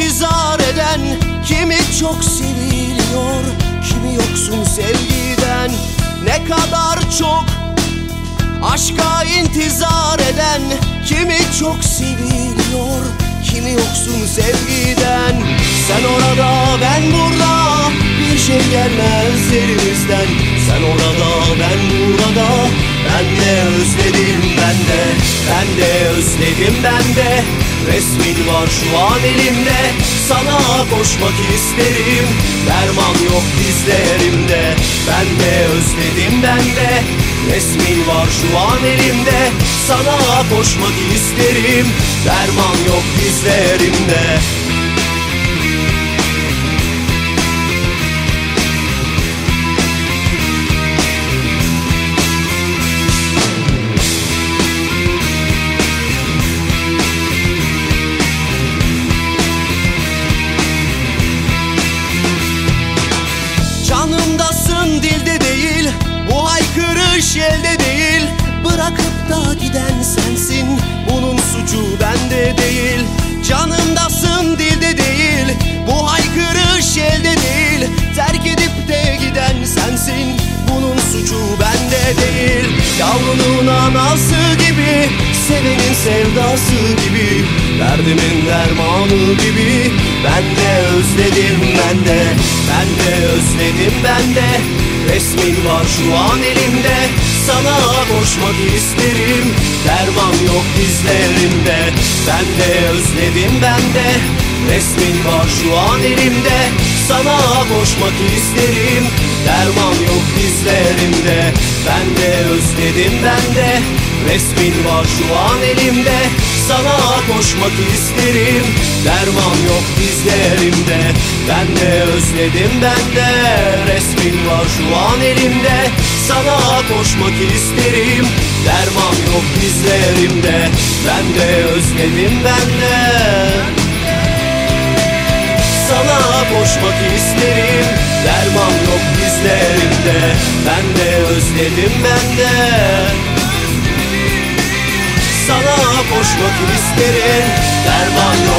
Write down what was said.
intizar eden Kimi çok seviliyor Kimi yoksun sevgiden. Ne kadar çok Aşka intizar eden Kimi çok seviliyor Kimi yoksun sevgiden. Sen orada ben burada Bir şey gelmez elimizden. Sen orada ben burada Ben de özledim ben de Ben de özledim ben de Resmin var şu an elimde. Sana koşmak isterim Derman yok dizlerimde Ben de özledim ben de Resmin var şu an elimde. Sana koşmak isterim Derman yok dizlerimde Canımdasın dilde değil Bu haykırış elde değil. Bırakıp da giden sensin Bunun suçu bende değil. Canımdasın dilde değil Bu haykırış elde değil. Terk edip de giden sensin Bunun suçu bende değil. Yavrunun anası gibi Sevenin sevdası gibi Derdimin dermanı gibi. Ben de özledim ben de Ben de özledim ben de. Resmin var şu an elimde. Sana koşmak isterim. Derman yok dizlerimde. Ben de özledim ben de. Resmin var şu an elimde. Sana koşmak isterim. Derman yok dizlerimde. Ben de özledim ben de Resmin var şu an elimde. Sana koşmak isterim. Derman yok dizlerimde Ben de özledim ben de. Resmin var şu an elimde. Sana koşmak isterim. Derman yok dizlerimde Ben de özledim ben de. Sana koşmak isterim. Derman yok dizlerimde Ben de özledim ben de sana koşmak isterim Derman yok.